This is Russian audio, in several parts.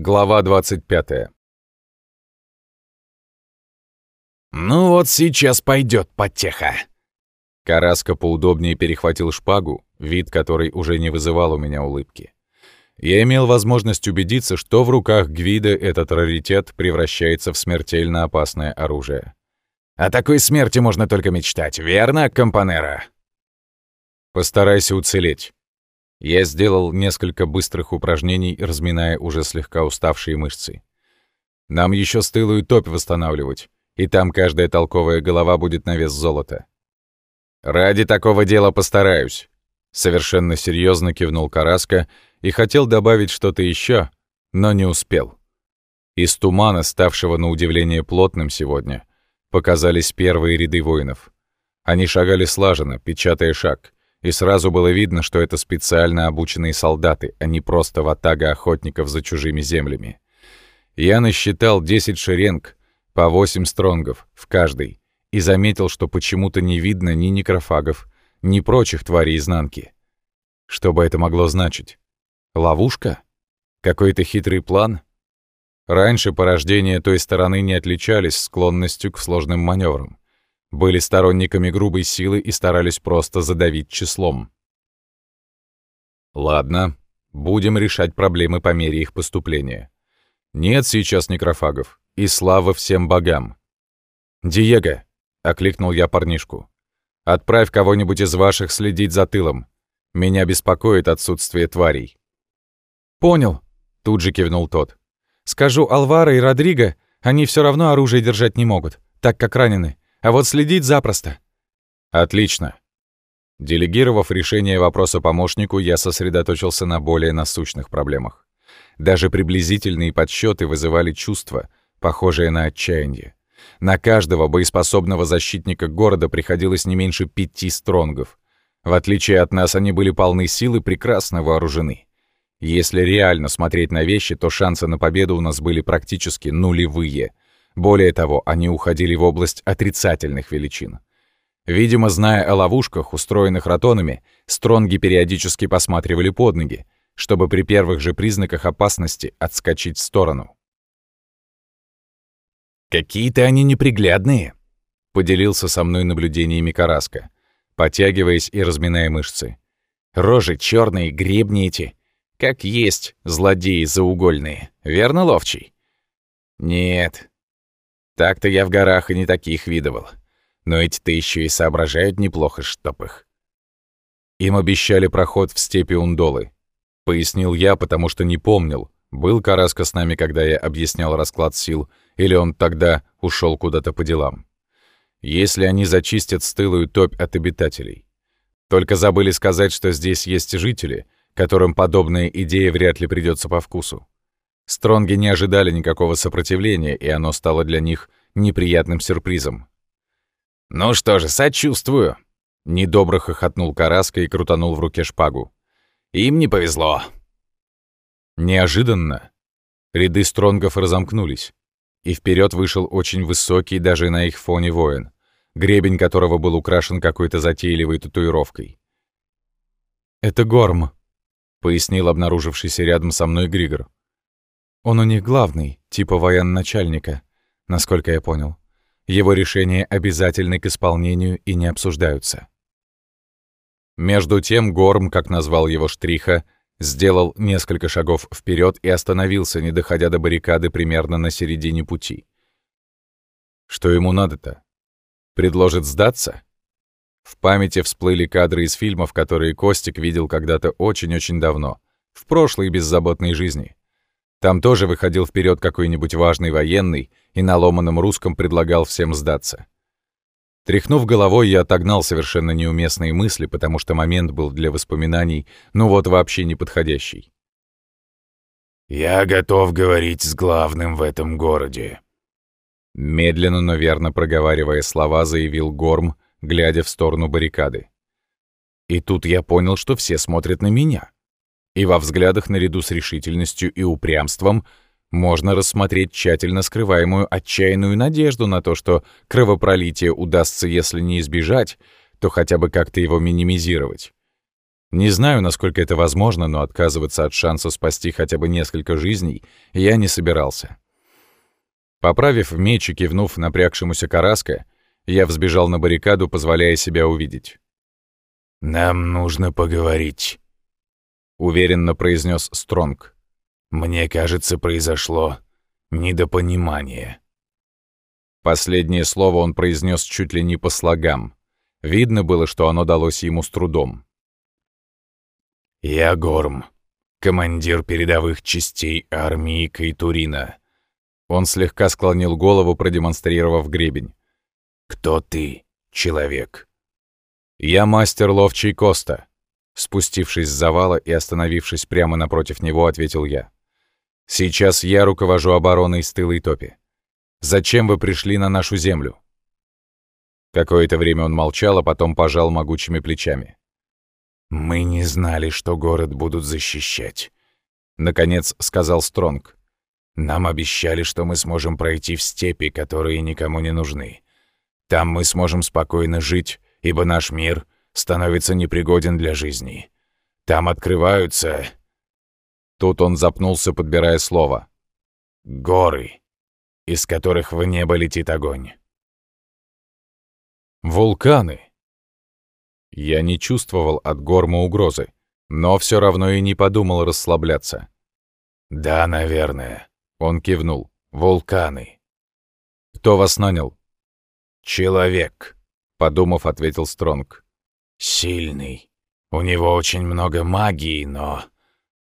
Глава 25. «Ну вот сейчас пойдет потеха!» Караска поудобнее перехватил шпагу, вид которой уже не вызывал у меня улыбки. Я имел возможность убедиться, что в руках Гвида этот раритет превращается в смертельно опасное оружие. «О такой смерти можно только мечтать, верно, Компанера?» «Постарайся уцелеть». Я сделал несколько быстрых упражнений, разминая уже слегка уставшие мышцы. Нам еще стылую топь восстанавливать, и там каждая толковая голова будет на вес золота. «Ради такого дела постараюсь», — совершенно серьезно кивнул Караска и хотел добавить что-то еще, но не успел. Из тумана, ставшего на удивление плотным сегодня, показались первые ряды воинов. Они шагали слаженно, печатая шаг — и сразу было видно, что это специально обученные солдаты, а не просто ватага охотников за чужими землями. Я насчитал 10 шеренг, по 8 стронгов в каждой, и заметил, что почему-то не видно ни некрофагов, ни прочих тварей изнанки. Что бы это могло значить? Ловушка? Какой-то хитрый план? Раньше порождения той стороны не отличались склонностью к сложным маневрам были сторонниками грубой силы и старались просто задавить числом. Ладно, будем решать проблемы по мере их поступления. Нет сейчас некрофагов, и слава всем богам. «Диего!» — окликнул я парнишку. «Отправь кого-нибудь из ваших следить за тылом. Меня беспокоит отсутствие тварей». «Понял», — тут же кивнул тот. «Скажу Алвара и Родриго, они все равно оружие держать не могут, так как ранены а вот следить запросто». «Отлично». Делегировав решение вопроса помощнику, я сосредоточился на более насущных проблемах. Даже приблизительные подсчеты вызывали чувство, похожее на отчаяние. На каждого боеспособного защитника города приходилось не меньше пяти стронгов. В отличие от нас, они были полны сил и прекрасно вооружены. Если реально смотреть на вещи, то шансы на победу у нас были практически нулевые — более того, они уходили в область отрицательных величин. Видимо, зная о ловушках, устроенных ротонами, стронги периодически посматривали под ноги, чтобы при первых же признаках опасности отскочить в сторону. «Какие-то они неприглядные», — поделился со мной наблюдениями Караска, потягиваясь и разминая мышцы. «Рожи черные, гребни эти. Как есть злодеи заугольные, верно, ловчий?» «Нет, так-то я в горах и не таких видывал. Но эти-то еще и соображают неплохо, чтоб их. Им обещали проход в степи Ундолы. Пояснил я, потому что не помнил, был Караска с нами, когда я объяснял расклад сил, или он тогда ушел куда-то по делам. Если они зачистят стылую топь от обитателей. Только забыли сказать, что здесь есть жители, которым подобная идея вряд ли придется по вкусу. Стронги не ожидали никакого сопротивления, и оно стало для них неприятным сюрпризом. «Ну что же, сочувствую!» Недобро хохотнул Караска и крутанул в руке шпагу. «Им не повезло!» Неожиданно ряды стронгов разомкнулись, и вперед вышел очень высокий даже на их фоне воин, гребень которого был украшен какой-то затейливой татуировкой. «Это Горм», — пояснил обнаружившийся рядом со мной Григор. Он у них главный, типа военачальника, насколько я понял. Его решения обязательны к исполнению и не обсуждаются. Между тем Горм, как назвал его Штриха, сделал несколько шагов вперед и остановился, не доходя до баррикады примерно на середине пути. Что ему надо-то? Предложит сдаться? В памяти всплыли кадры из фильмов, которые Костик видел когда-то очень-очень давно, в прошлой беззаботной жизни. Там тоже выходил вперед какой-нибудь важный военный и на ломаном русском предлагал всем сдаться. Тряхнув головой, я отогнал совершенно неуместные мысли, потому что момент был для воспоминаний, ну вот вообще неподходящий. «Я готов говорить с главным в этом городе», Медленно, но верно проговаривая слова, заявил Горм, глядя в сторону баррикады. И тут я понял, что все смотрят на меня и во взглядах наряду с решительностью и упрямством можно рассмотреть тщательно скрываемую отчаянную надежду на то, что кровопролитие удастся, если не избежать, то хотя бы как-то его минимизировать. Не знаю, насколько это возможно, но отказываться от шанса спасти хотя бы несколько жизней я не собирался. Поправив меч и кивнув напрягшемуся Караска, я взбежал на баррикаду, позволяя себя увидеть. «Нам нужно поговорить», — уверенно произнес Стронг. «Мне кажется, произошло недопонимание». Последнее слово он произнес чуть ли не по слогам. Видно было, что оно далось ему с трудом. «Я Горм, командир передовых частей армии Кайтурина». Он слегка склонил голову, продемонстрировав гребень. «Кто ты, человек?» «Я мастер ловчий Коста», — спустившись с завала и остановившись прямо напротив него, ответил я. «Сейчас я руковожу обороной с тылой топи. Зачем вы пришли на нашу землю?» Какое-то время он молчал, а потом пожал могучими плечами. «Мы не знали, что город будут защищать», — наконец сказал Стронг. «Нам обещали, что мы сможем пройти в степи, которые никому не нужны. Там мы сможем спокойно жить ибо наш мир становится непригоден для жизни. Там открываются...» Тут он запнулся, подбирая слово. «Горы, из которых в небо летит огонь». «Вулканы!» Я не чувствовал от Горма угрозы, но все равно и не подумал расслабляться. «Да, наверное», — он кивнул. «Вулканы». «Кто вас нанял?» «Человек», подумав, ответил Стронг. Сильный. У него очень много магии, но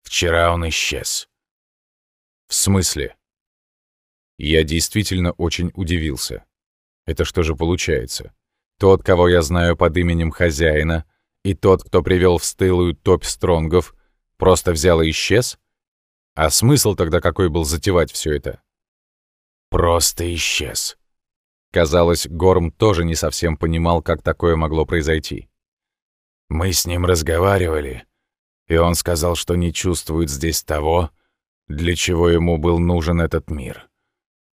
вчера он исчез. В смысле? Я действительно очень удивился. Это что же получается? Тот, кого я знаю под именем хозяина, и тот, кто привел в стылую топь стронгов, просто взял и исчез? А смысл тогда какой был затевать все это? Просто исчез. Казалось, Горм тоже не совсем понимал, как такое могло произойти. Мы с ним разговаривали, и он сказал, что не чувствует здесь того, для чего ему был нужен этот мир.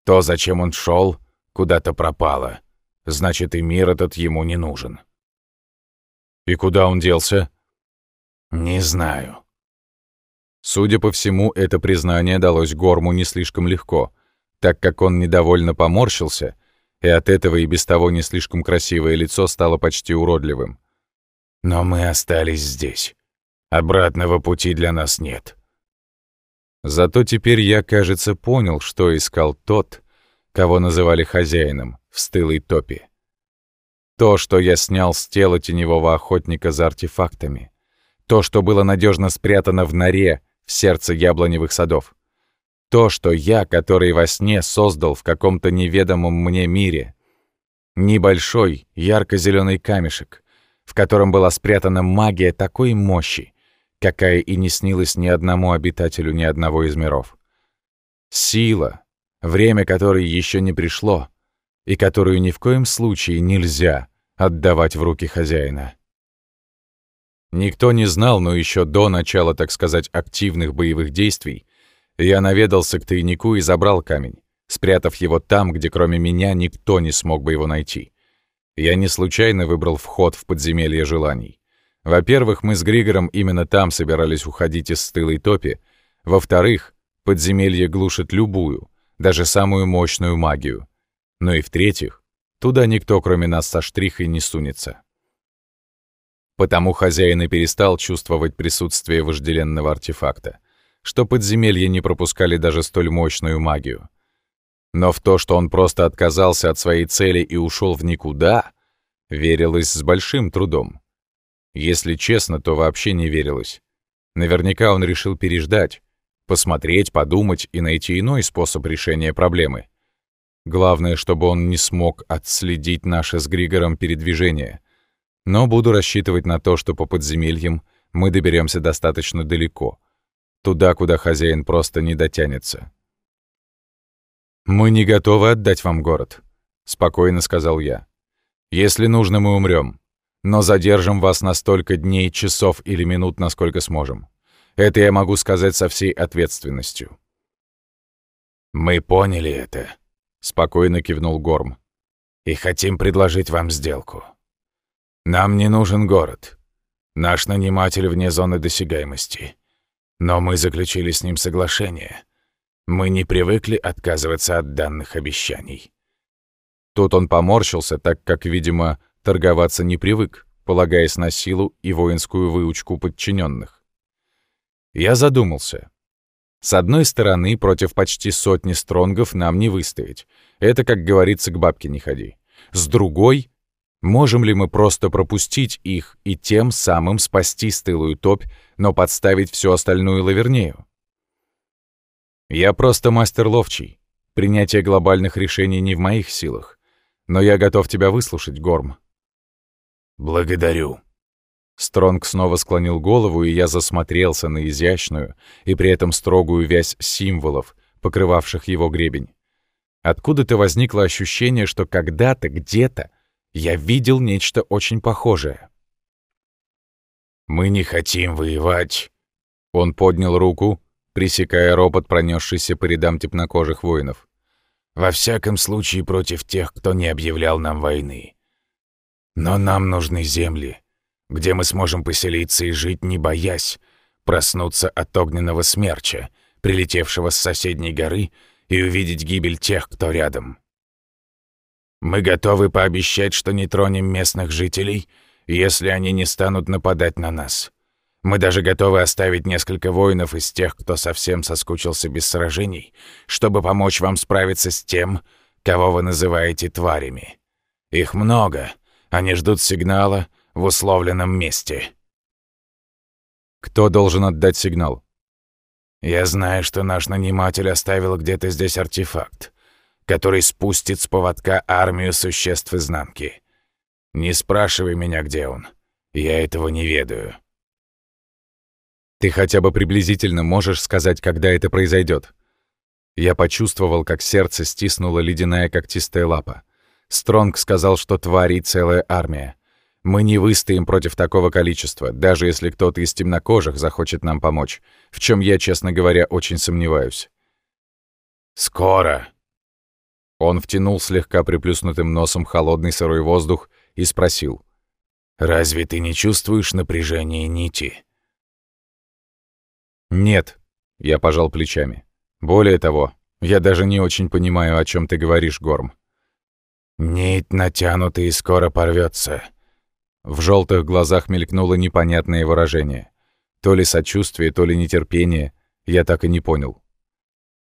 То, зачем он шел, куда-то пропало. Значит, и мир этот ему не нужен. И куда он делся? Не знаю. Судя по всему, это признание далось Горму не слишком легко, так как он недовольно поморщился — и от этого и без того не слишком красивое лицо стало почти уродливым. «Но мы остались здесь. Обратного пути для нас нет». Зато теперь я, кажется, понял, что искал тот, кого называли хозяином в стылой топе. То, что я снял с тела теневого охотника за артефактами. То, что было надежно спрятано в норе в сердце яблоневых садов. То, что я, который во сне создал в каком-то неведомом мне мире. Небольшой, ярко зеленый камешек, в котором была спрятана магия такой мощи, какая и не снилась ни одному обитателю ни одного из миров. Сила, время которой еще не пришло, и которую ни в коем случае нельзя отдавать в руки хозяина. Никто не знал, но еще до начала, так сказать, активных боевых действий, я наведался к тайнику и забрал камень, спрятав его там, где кроме меня никто не смог бы его найти. Я не случайно выбрал вход в подземелье желаний. Во-первых, мы с Григором именно там собирались уходить из стылой топи. Во-вторых, подземелье глушит любую, даже самую мощную магию. Ну и в-третьих, туда никто, кроме нас со штрихой, не сунется. Потому хозяин и перестал чувствовать присутствие вожделенного артефакта что подземелья не пропускали даже столь мощную магию. Но в то, что он просто отказался от своей цели и ушел в никуда, верилось с большим трудом. Если честно, то вообще не верилось. Наверняка он решил переждать, посмотреть, подумать и найти иной способ решения проблемы. Главное, чтобы он не смог отследить наше с Григором передвижение. Но буду рассчитывать на то, что по подземельям мы доберемся достаточно далеко — Туда, куда хозяин просто не дотянется. «Мы не готовы отдать вам город», — спокойно сказал я. «Если нужно, мы умрем, но задержим вас на столько дней, часов или минут, насколько сможем. Это я могу сказать со всей ответственностью». «Мы поняли это», — спокойно кивнул Горм. «И хотим предложить вам сделку. Нам не нужен город. Наш наниматель вне зоны досягаемости. Но мы заключили с ним соглашение. Мы не привыкли отказываться от данных обещаний. Тут он поморщился, так как, видимо, торговаться не привык, полагаясь на силу и воинскую выучку подчиненных. Я задумался. С одной стороны, против почти сотни стронгов нам не выстоять. Это, как говорится, к бабке не ходи. С другой, Можем ли мы просто пропустить их и тем самым спасти стылую топь, но подставить всю остальную лавернею? Я просто мастер ловчий. Принятие глобальных решений не в моих силах. Но я готов тебя выслушать, Горм. Благодарю. Стронг снова склонил голову, и я засмотрелся на изящную и при этом строгую вязь символов, покрывавших его гребень. Откуда-то возникло ощущение, что когда-то, где-то я видел нечто очень похожее. «Мы не хотим воевать». Он поднял руку, пресекая ропот, пронесшийся по рядам темнокожих воинов. «Во всяком случае против тех, кто не объявлял нам войны. Но нам нужны земли, где мы сможем поселиться и жить, не боясь, проснуться от огненного смерча, прилетевшего с соседней горы, и увидеть гибель тех, кто рядом. Мы готовы пообещать, что не тронем местных жителей, если они не станут нападать на нас. Мы даже готовы оставить несколько воинов из тех, кто совсем соскучился без сражений, чтобы помочь вам справиться с тем, кого вы называете тварями. Их много, они ждут сигнала в условленном месте. Кто должен отдать сигнал? Я знаю, что наш наниматель оставил где-то здесь артефакт который спустит с поводка армию существ изнанки. Не спрашивай меня, где он. Я этого не ведаю. Ты хотя бы приблизительно можешь сказать, когда это произойдет? Я почувствовал, как сердце стиснула ледяная когтистая лапа. Стронг сказал, что тварей целая армия. Мы не выстоим против такого количества, даже если кто-то из темнокожих захочет нам помочь, в чем я, честно говоря, очень сомневаюсь. «Скоро», он втянул слегка приплюснутым носом холодный сырой воздух и спросил. «Разве ты не чувствуешь напряжение нити?» «Нет», — я пожал плечами. «Более того, я даже не очень понимаю, о чем ты говоришь, Горм». «Нить натянута и скоро порвется. В желтых глазах мелькнуло непонятное выражение. То ли сочувствие, то ли нетерпение, я так и не понял.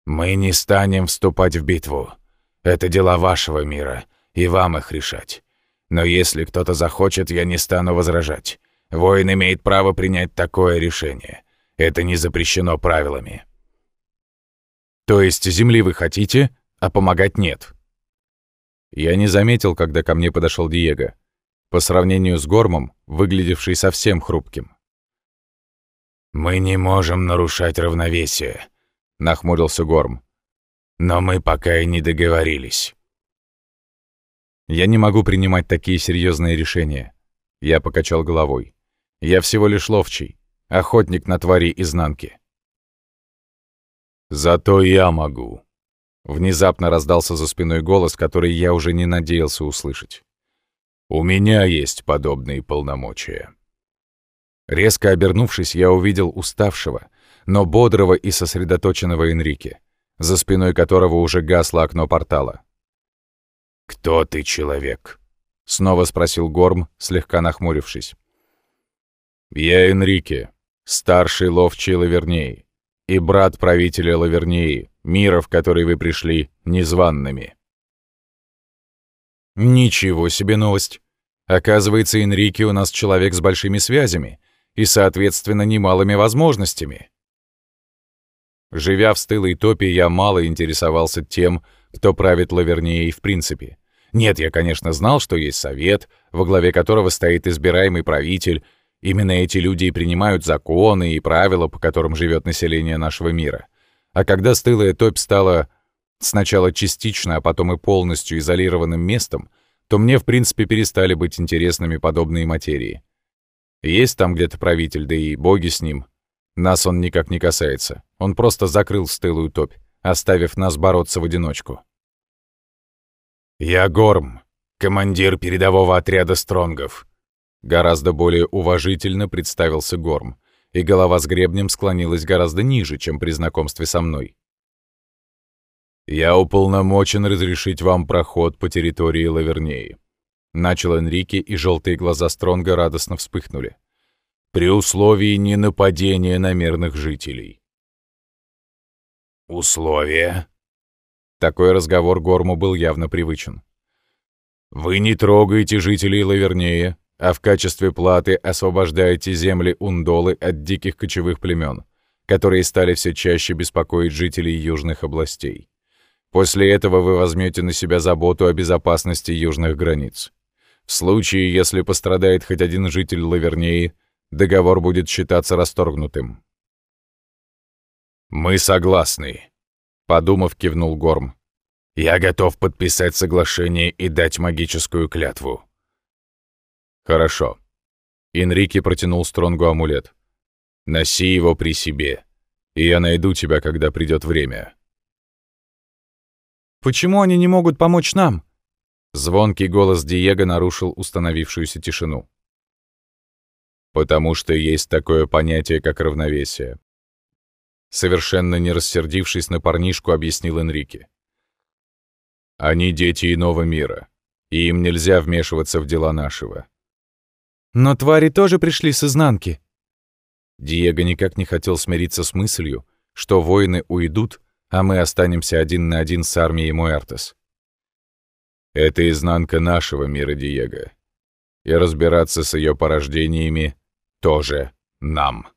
«Мы не станем вступать в битву. Это дела вашего мира, и вам их решать. Но если кто-то захочет, я не стану возражать. Воин имеет право принять такое решение. Это не запрещено правилами. То есть земли вы хотите, а помогать нет? Я не заметил, когда ко мне подошел Диего. По сравнению с Гормом, выглядевший совсем хрупким. «Мы не можем нарушать равновесие», — нахмурился Горм. Но мы пока и не договорились. Я не могу принимать такие серьезные решения. Я покачал головой. Я всего лишь ловчий, охотник на твари изнанки. Зато я могу. Внезапно раздался за спиной голос, который я уже не надеялся услышать. У меня есть подобные полномочия. Резко обернувшись, я увидел уставшего, но бодрого и сосредоточенного Энрике за спиной которого уже гасло окно портала. «Кто ты, человек?» — снова спросил Горм, слегка нахмурившись. «Я Энрике, старший ловчий Лаверней и брат правителя Лавернеи, мира, в который вы пришли незваными». «Ничего себе новость! Оказывается, Энрике у нас человек с большими связями и, соответственно, немалыми возможностями». Живя в стылой топе, я мало интересовался тем, кто правит Лавернией в принципе. Нет, я, конечно, знал, что есть совет, во главе которого стоит избираемый правитель. Именно эти люди и принимают законы и правила, по которым живет население нашего мира. А когда стылая топь стала сначала частично, а потом и полностью изолированным местом, то мне, в принципе, перестали быть интересными подобные материи. Есть там где-то правитель, да и боги с ним. Нас он никак не касается. Он просто закрыл стылую топь, оставив нас бороться в одиночку. «Я Горм, командир передового отряда Стронгов. Гораздо более уважительно представился Горм, и голова с гребнем склонилась гораздо ниже, чем при знакомстве со мной. «Я уполномочен разрешить вам проход по территории Лавернеи», — начал Энрике, и желтые глаза Стронга радостно вспыхнули. «При условии ненападения на мирных жителей». «Условия?» Такой разговор Горму был явно привычен. «Вы не трогаете жителей Лавернея, а в качестве платы освобождаете земли Ундолы от диких кочевых племен, которые стали все чаще беспокоить жителей южных областей. После этого вы возьмете на себя заботу о безопасности южных границ. В случае, если пострадает хоть один житель Лавернеи, договор будет считаться расторгнутым. «Мы согласны», — подумав, кивнул Горм. «Я готов подписать соглашение и дать магическую клятву». «Хорошо». Энрике протянул Стронгу амулет. «Носи его при себе, и я найду тебя, когда придет время». «Почему они не могут помочь нам?» Звонкий голос Диего нарушил установившуюся тишину. «Потому что есть такое понятие, как равновесие». Совершенно не рассердившись на парнишку, объяснил Энрике. «Они дети иного мира, и им нельзя вмешиваться в дела нашего». «Но твари тоже пришли с изнанки». Диего никак не хотел смириться с мыслью, что воины уйдут, а мы останемся один на один с армией Муэртес. Это изнанка нашего мира, Диего. И разбираться с ее порождениями тоже нам.